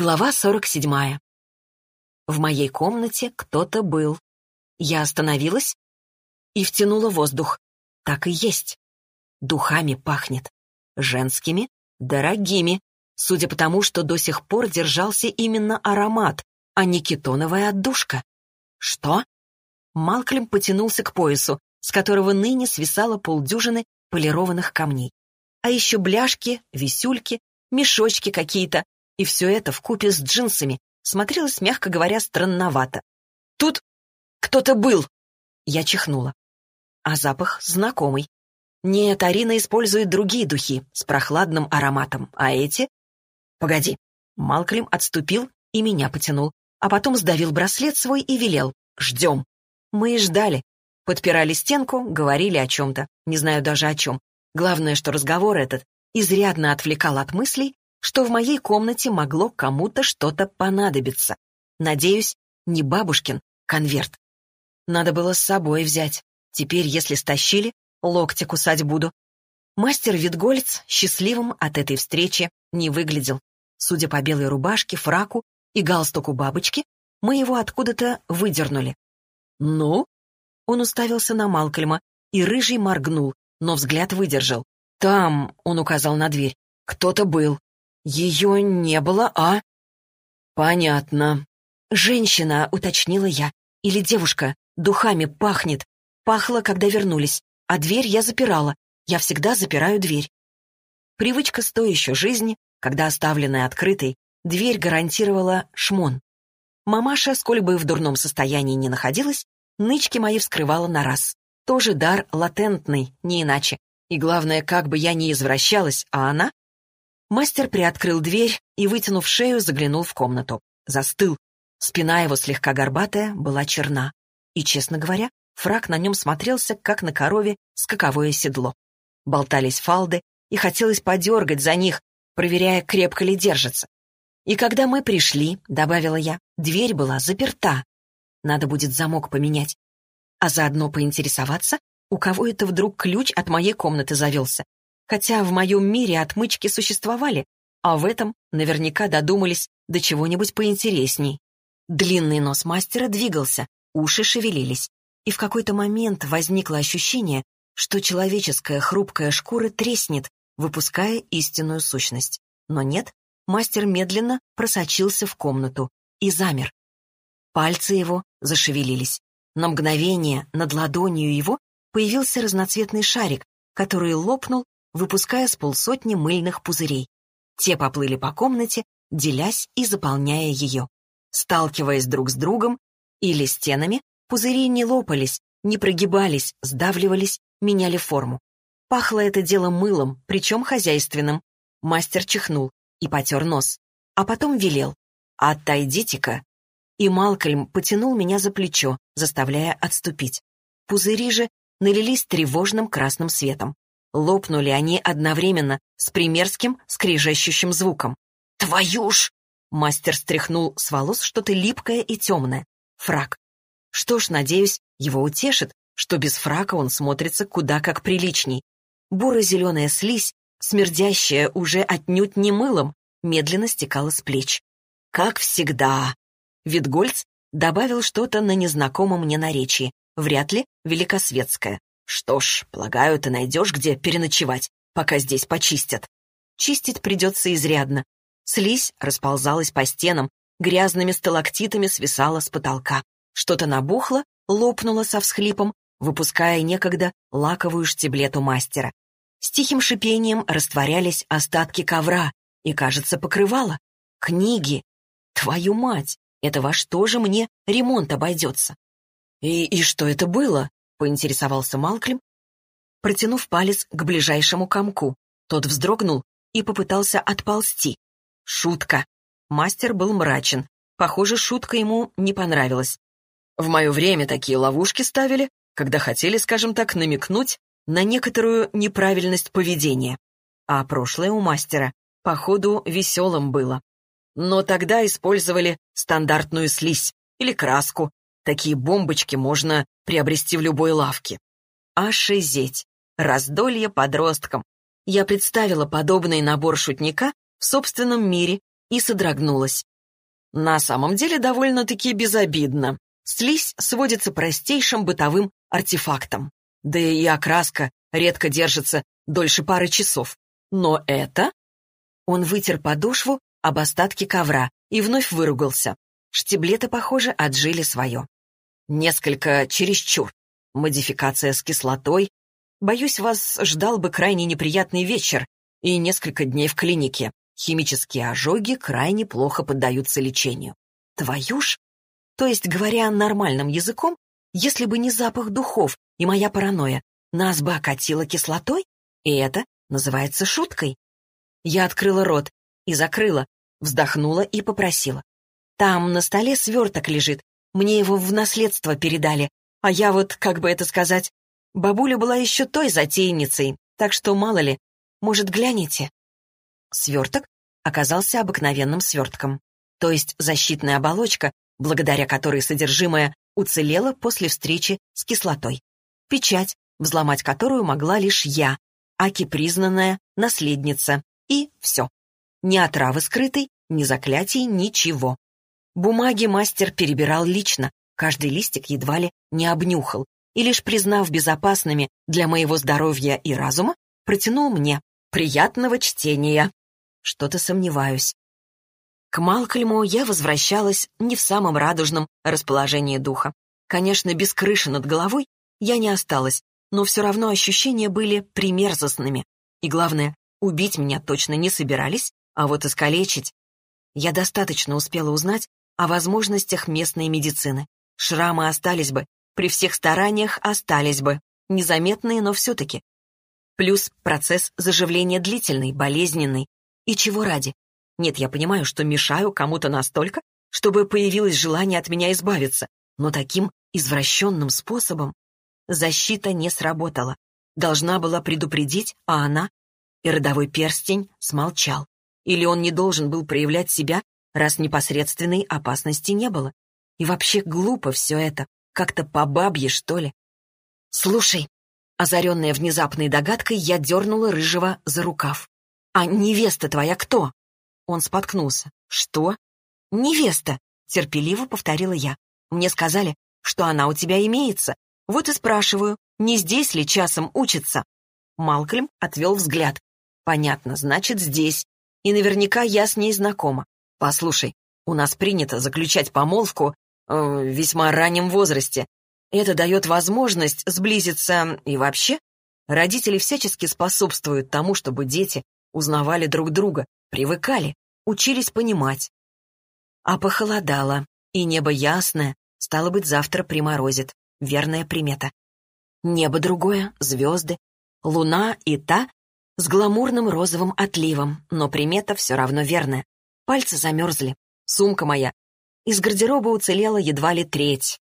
Глава 47. В моей комнате кто-то был. Я остановилась и втянула воздух. Так и есть. Духами пахнет. Женскими, дорогими, судя по тому, что до сих пор держался именно аромат, а не кетоновая отдушка. Что? Малклем потянулся к поясу, с которого ныне свисало полдюжины полированных камней. А еще бляшки, висюльки, мешочки какие-то, и все это в купе с джинсами смотрелось, мягко говоря, странновато. «Тут кто-то был!» Я чихнула. А запах знакомый. Нет, Арина использует другие духи с прохладным ароматом, а эти... Погоди. Малклим отступил и меня потянул, а потом сдавил браслет свой и велел. «Ждем». Мы и ждали. Подпирали стенку, говорили о чем-то. Не знаю даже о чем. Главное, что разговор этот изрядно отвлекал от мыслей, что в моей комнате могло кому-то что-то понадобиться. Надеюсь, не бабушкин конверт. Надо было с собой взять. Теперь, если стащили, локти кусать буду. Мастер Витгольц счастливым от этой встречи не выглядел. Судя по белой рубашке, фраку и галстуку бабочки, мы его откуда-то выдернули. «Ну?» Он уставился на Малкольма, и рыжий моргнул, но взгляд выдержал. «Там», — он указал на дверь, — «кто-то был. Ее не было, а? Понятно. Женщина, уточнила я. Или девушка. Духами пахнет. Пахло, когда вернулись. А дверь я запирала. Я всегда запираю дверь. Привычка с той еще жизни, когда оставленная открытой, дверь гарантировала шмон. Мамаша, сколь бы в дурном состоянии не находилась, нычки мои вскрывала на раз. Тоже дар латентный, не иначе. И главное, как бы я ни извращалась, а она Мастер приоткрыл дверь и, вытянув шею, заглянул в комнату. Застыл. Спина его, слегка горбатая, была черна. И, честно говоря, фраг на нем смотрелся, как на корове скаковое седло. Болтались фалды, и хотелось подергать за них, проверяя, крепко ли держится. И когда мы пришли, добавила я, дверь была заперта. Надо будет замок поменять. А заодно поинтересоваться, у кого это вдруг ключ от моей комнаты завелся. Хотя в моем мире отмычки существовали, а в этом наверняка додумались до чего-нибудь поинтересней. Длинный нос мастера двигался, уши шевелились, и в какой-то момент возникло ощущение, что человеческая хрупкая шкура треснет, выпуская истинную сущность. Но нет, мастер медленно просочился в комнату и замер. Пальцы его зашевелились. На мгновение над ладонью его появился разноцветный шарик, который лопнул выпуская с полсотни мыльных пузырей. Те поплыли по комнате, делясь и заполняя ее. Сталкиваясь друг с другом или стенами, пузыри не лопались, не прогибались, сдавливались, меняли форму. Пахло это дело мылом, причем хозяйственным. Мастер чихнул и потер нос, а потом велел «Отойдите-ка». И Малкольм потянул меня за плечо, заставляя отступить. Пузыри же налились тревожным красным светом. Лопнули они одновременно с примерским скрижащущим звуком. «Твою ж!» Мастер стряхнул с волос что-то липкое и темное. Фрак. Что ж, надеюсь, его утешит, что без фрака он смотрится куда как приличней. Буро-зеленая слизь, смердящая уже отнюдь не мылом, медленно стекала с плеч. Как всегда. Витгольц добавил что-то на незнакомом мне наречии, вряд ли великосветское. Что ж, полагаю, ты найдешь, где переночевать, пока здесь почистят. Чистить придется изрядно. Слизь расползалась по стенам, грязными сталактитами свисала с потолка. Что-то набухло, лопнуло со всхлипом, выпуская некогда лаковую штиблету мастера. С тихим шипением растворялись остатки ковра и, кажется, покрывало. Книги. Твою мать, это во что же мне ремонт обойдется? И, и что это было? — поинтересовался Малклим, протянув палец к ближайшему комку. Тот вздрогнул и попытался отползти. Шутка. Мастер был мрачен. Похоже, шутка ему не понравилась. В мое время такие ловушки ставили, когда хотели, скажем так, намекнуть на некоторую неправильность поведения. А прошлое у мастера, походу, веселым было. Но тогда использовали стандартную слизь или краску, Такие бомбочки можно приобрести в любой лавке. Ошизеть. Раздолье подросткам. Я представила подобный набор шутника в собственном мире и содрогнулась. На самом деле довольно-таки безобидно. Слизь сводится простейшим бытовым артефактом. Да и окраска редко держится дольше пары часов. Но это... Он вытер подошву об остатки ковра и вновь выругался. Штиблеты, похоже, отжили свое. Несколько чересчур. Модификация с кислотой. Боюсь, вас ждал бы крайне неприятный вечер и несколько дней в клинике. Химические ожоги крайне плохо поддаются лечению. Твою ж? То есть, говоря нормальным языком, если бы не запах духов и моя паранойя, нас бы окатило кислотой? И это называется шуткой? Я открыла рот и закрыла, вздохнула и попросила. Там на столе сверток лежит, мне его в наследство передали, а я вот, как бы это сказать, бабуля была еще той затейницей, так что, мало ли, может, глянете? Сверток оказался обыкновенным свертком, то есть защитная оболочка, благодаря которой содержимое уцелело после встречи с кислотой. Печать, взломать которую могла лишь я, аки признанная наследница. И все. Ни отравы скрытой, ни заклятий, ничего. Бумаги мастер перебирал лично, каждый листик едва ли не обнюхал, и лишь признав безопасными для моего здоровья и разума, протянул мне приятного чтения. Что-то сомневаюсь. К Малкольму я возвращалась не в самом радужном расположении духа. Конечно, без крыши над головой я не осталась, но все равно ощущения были примерзостными. И главное, убить меня точно не собирались, а вот искалечить. Я достаточно успела узнать о возможностях местной медицины. Шрамы остались бы, при всех стараниях остались бы. Незаметные, но все-таки. Плюс процесс заживления длительный, болезненный. И чего ради? Нет, я понимаю, что мешаю кому-то настолько, чтобы появилось желание от меня избавиться, но таким извращенным способом защита не сработала. Должна была предупредить, а она... И родовой перстень смолчал. Или он не должен был проявлять себя, раз непосредственной опасности не было. И вообще глупо все это. Как-то по бабье, что ли. «Слушай», озаренная внезапной догадкой, я дернула Рыжего за рукав. «А невеста твоя кто?» Он споткнулся. «Что?» «Невеста», — терпеливо повторила я. «Мне сказали, что она у тебя имеется. Вот и спрашиваю, не здесь ли часом учится?» Малкольм отвел взгляд. «Понятно, значит, здесь. И наверняка я с ней знакома. Послушай, у нас принято заключать помолвку э, в весьма раннем возрасте. Это дает возможность сблизиться и вообще. Родители всячески способствуют тому, чтобы дети узнавали друг друга, привыкали, учились понимать. А похолодало, и небо ясное, стало быть, завтра приморозит. Верная примета. Небо другое, звезды, луна и та с гламурным розовым отливом, но примета все равно верная. Пальцы замерзли, сумка моя. Из гардероба уцелела едва ли треть.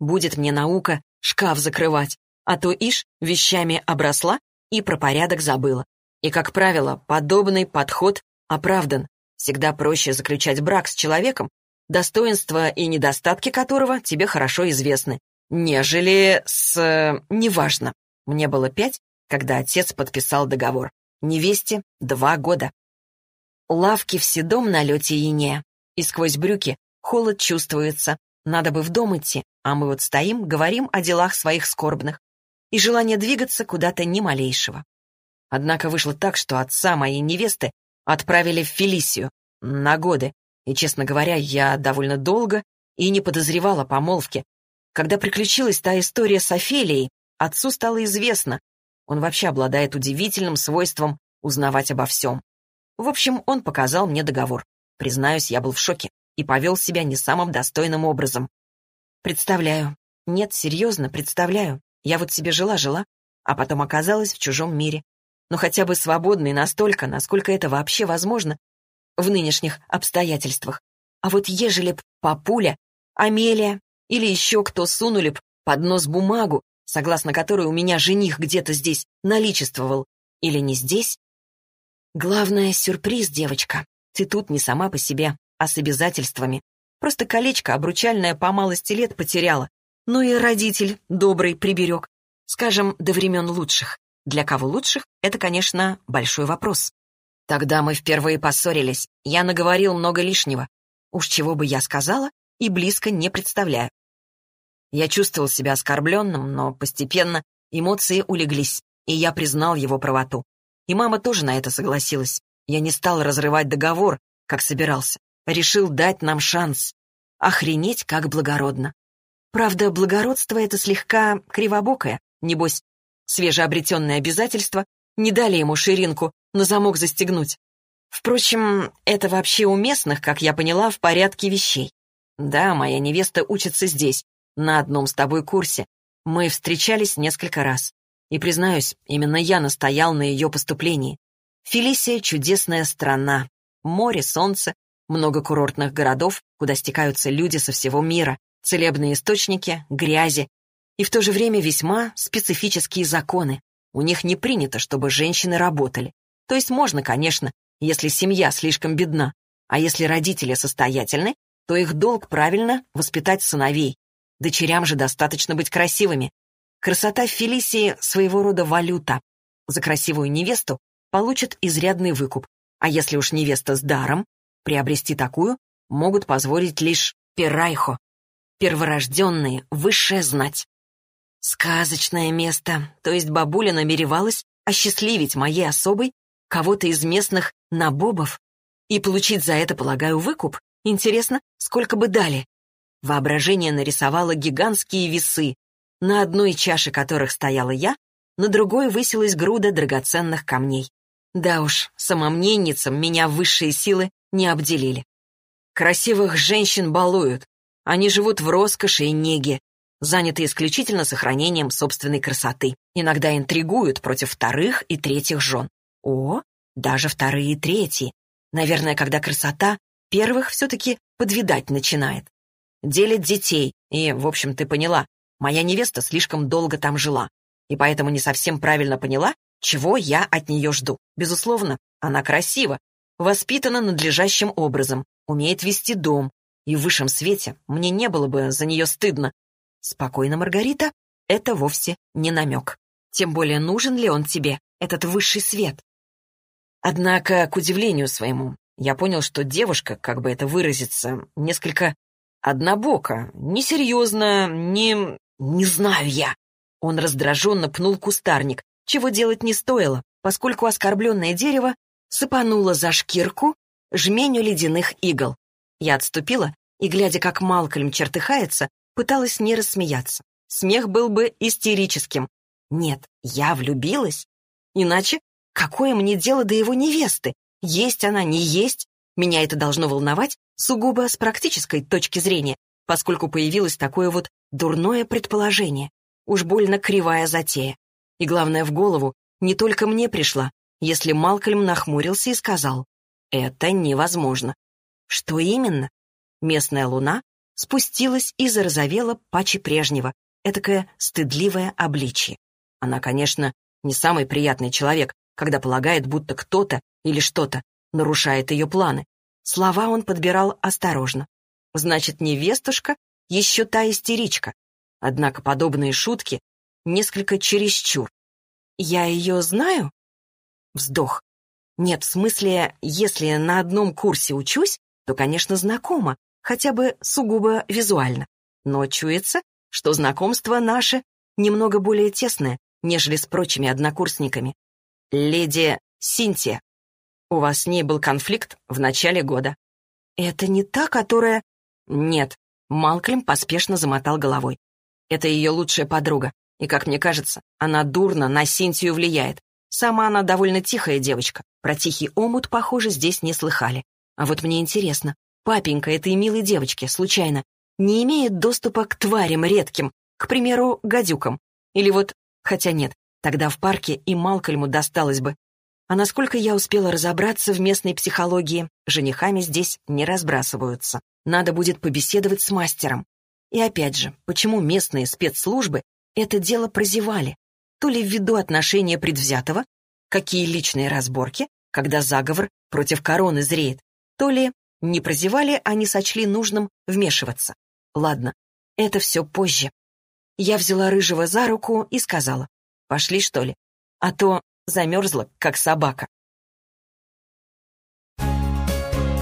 Будет мне наука шкаф закрывать, а то ишь вещами обросла и про порядок забыла. И, как правило, подобный подход оправдан. Всегда проще заключать брак с человеком, достоинства и недостатки которого тебе хорошо известны, нежели с... неважно. Мне было пять, когда отец подписал договор. Невесте два года. Лавки в седом налете ине, и сквозь брюки холод чувствуется. Надо бы в дом идти, а мы вот стоим, говорим о делах своих скорбных. И желание двигаться куда-то ни малейшего. Однако вышло так, что отца моей невесты отправили в Фелисию на годы, и, честно говоря, я довольно долго и не подозревала помолвки. Когда приключилась та история с Офелией, отцу стало известно. Он вообще обладает удивительным свойством узнавать обо всем. В общем, он показал мне договор. Признаюсь, я был в шоке и повел себя не самым достойным образом. Представляю. Нет, серьезно, представляю. Я вот себе жила-жила, а потом оказалась в чужом мире но хотя бы свободный настолько, насколько это вообще возможно в нынешних обстоятельствах. А вот ежели б папуля, Амелия или еще кто сунули б под нос бумагу, согласно которой у меня жених где-то здесь наличествовал, или не здесь? Главное, сюрприз, девочка. Ты тут не сама по себе, а с обязательствами. Просто колечко обручальное по малости лет потеряла. Ну и родитель добрый приберег. Скажем, до времен лучших. Для кого лучших, это, конечно, большой вопрос. Тогда мы впервые поссорились. Я наговорил много лишнего. Уж чего бы я сказала, и близко не представляю. Я чувствовал себя оскорбленным, но постепенно эмоции улеглись, и я признал его правоту. И мама тоже на это согласилась. Я не стал разрывать договор, как собирался. Решил дать нам шанс. Охренеть, как благородно. Правда, благородство — это слегка кривобокое. Небось, свежеобретенные обязательства не дали ему ширинку на замок застегнуть. Впрочем, это вообще у местных, как я поняла, в порядке вещей. Да, моя невеста учится здесь, на одном с тобой курсе. Мы встречались несколько раз. И, признаюсь, именно я настоял на ее поступлении. Фелисия — чудесная страна. Море, солнце, много курортных городов, куда стекаются люди со всего мира, целебные источники, грязи. И в то же время весьма специфические законы. У них не принято, чтобы женщины работали. То есть можно, конечно, если семья слишком бедна, а если родители состоятельны, то их долг правильно воспитать сыновей. Дочерям же достаточно быть красивыми. Красота Фелисии своего рода валюта. За красивую невесту получат изрядный выкуп, а если уж невеста с даром, приобрести такую могут позволить лишь перайхо, перворожденные, высшая знать. Сказочное место, то есть бабуля намеревалась осчастливить моей особой кого-то из местных набобов и получить за это, полагаю, выкуп. Интересно, сколько бы дали? Воображение нарисовало гигантские весы, на одной чаше которых стояла я, на другой высилась груда драгоценных камней. Да уж, самомненницам меня высшие силы не обделили. Красивых женщин балуют. Они живут в роскоши и неге, заняты исключительно сохранением собственной красоты. Иногда интригуют против вторых и третьих жен. О, даже вторые и третьи. Наверное, когда красота первых все-таки подвидать начинает. Делят детей, и, в общем, ты поняла, моя невеста слишком долго там жила, и поэтому не совсем правильно поняла, чего я от нее жду. Безусловно, она красива, воспитана надлежащим образом, умеет вести дом, и в высшем свете мне не было бы за нее стыдно, Спокойно, Маргарита, это вовсе не намек. Тем более, нужен ли он тебе, этот высший свет? Однако, к удивлению своему, я понял, что девушка, как бы это выразиться, несколько однобока, несерьезно, не... не знаю я. Он раздраженно пнул кустарник, чего делать не стоило, поскольку оскорбленное дерево сыпануло за шкирку жменю ледяных игл. Я отступила и, глядя, как Малкольм чертыхается, пыталась не рассмеяться. Смех был бы истерическим. Нет, я влюбилась. Иначе какое мне дело до его невесты? Есть она, не есть? Меня это должно волновать сугубо с практической точки зрения, поскольку появилось такое вот дурное предположение. Уж больно кривая затея. И главное, в голову не только мне пришла, если Малкольм нахмурился и сказал, «Это невозможно». Что именно? Местная луна спустилась и зарозовела паче прежнего, этакое стыдливое обличье. Она, конечно, не самый приятный человек, когда полагает, будто кто-то или что-то нарушает ее планы. Слова он подбирал осторожно. Значит, невестушка еще та истеричка. Однако подобные шутки несколько чересчур. Я ее знаю? Вздох. Нет, в смысле, если на одном курсе учусь, то, конечно, знакома, хотя бы сугубо визуально. Но чуется, что знакомство наше немного более тесное, нежели с прочими однокурсниками. Леди Синтия, у вас с ней был конфликт в начале года. Это не та, которая... Нет, Малкольм поспешно замотал головой. Это ее лучшая подруга, и, как мне кажется, она дурно на Синтию влияет. Сама она довольно тихая девочка. Про тихий омут, похоже, здесь не слыхали. А вот мне интересно, папенька этой милой девочки, случайно, не имеет доступа к тварям редким, к примеру, гадюкам. Или вот, хотя нет, тогда в парке и Малкольму досталось бы. А насколько я успела разобраться в местной психологии, женихами здесь не разбрасываются. Надо будет побеседовать с мастером. И опять же, почему местные спецслужбы это дело прозевали? То ли ввиду отношения предвзятого, какие личные разборки, когда заговор против короны зреет, то ли не прозевали, а не сочли нужным вмешиваться. Ладно, это все позже. Я взяла Рыжего за руку и сказала, пошли, что ли, а то замерзла, как собака.